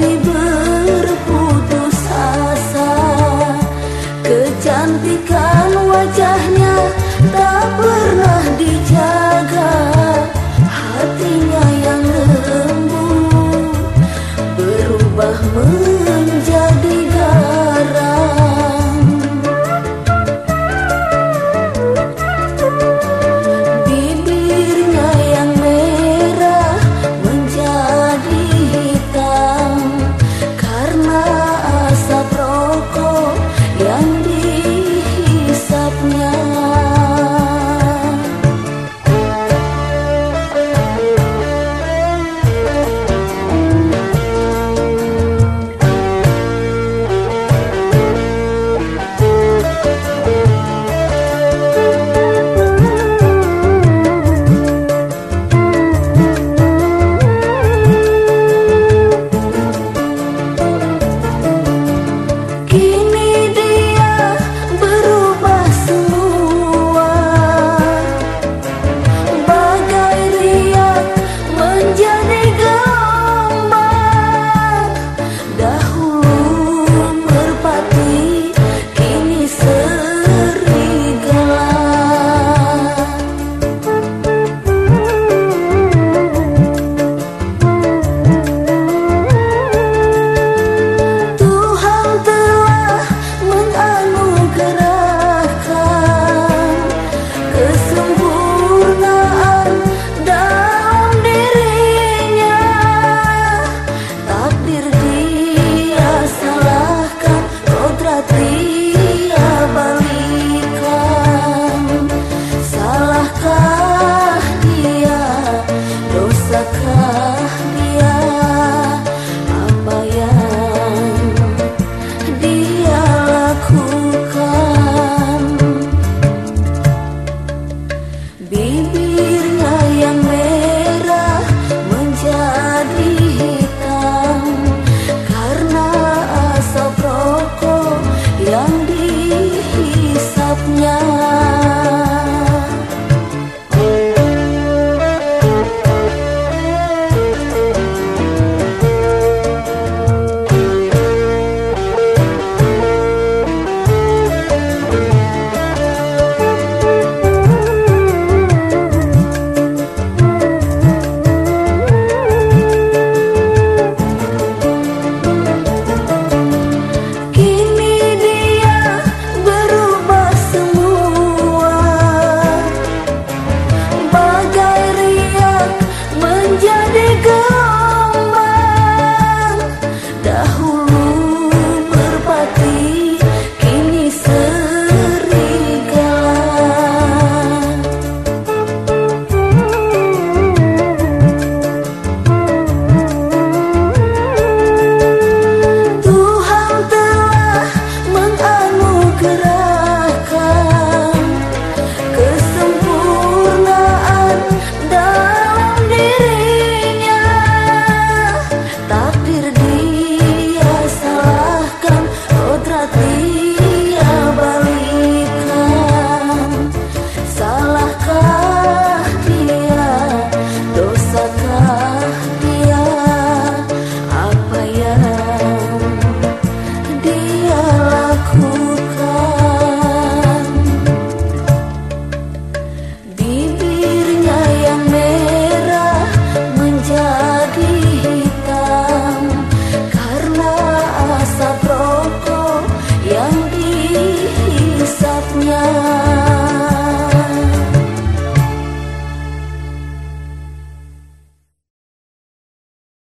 happy birthday.